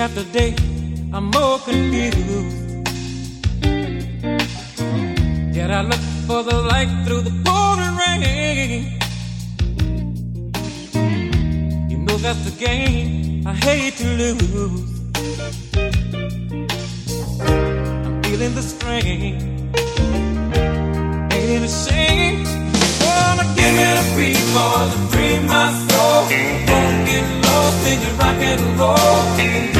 after day, I'm more confused. Yet I look for the light through the pouring rain. You know that's the game I hate to lose. I'm feeling the strain. Ain't it a shame? Wanna give me a free fall to free my soul. Won't get lost in your rock and roll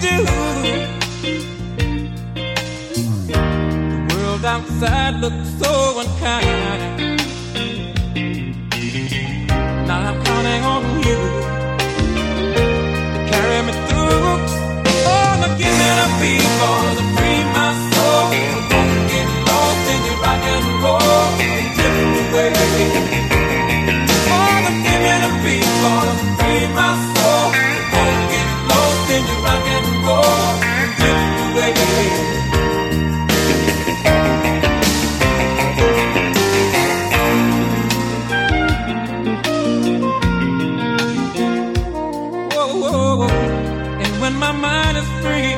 do. The world outside looks so unkind. Now I'm counting on you to carry me through. Oh, give me the people to free my soul. Don't get lost in your rock and roll and drift away. And when my mind is free,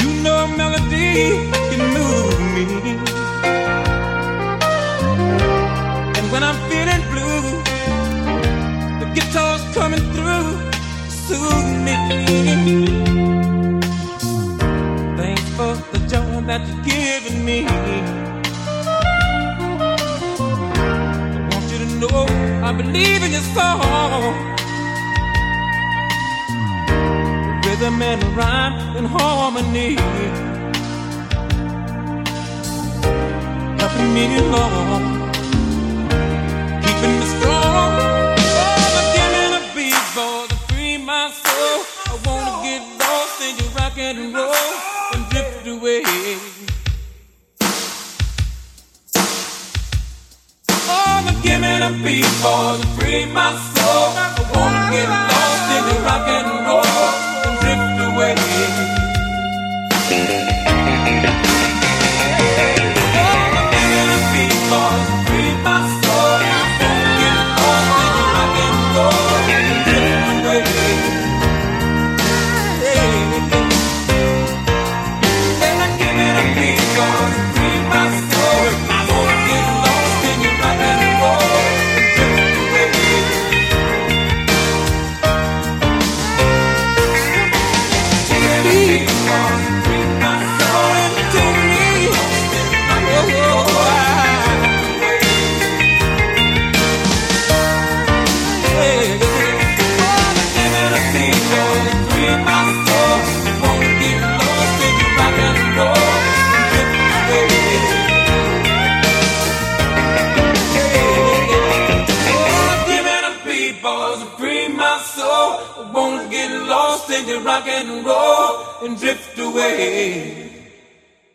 you know melody can move me. And when I'm feeling blue, the guitar's coming through, soothe me. Thanks for the joy that you're giving me. I want you to know I believe in your song. Rhythm and rhyme in harmony. Helping me along. Keeping me strong. Oh, but me the beat, boy, to free my soul. I wanna get lost in your rock and roll and drift away. Oh, but me the beat, boy, to free my soul. Wanna get lost in your rock and roll and drift away.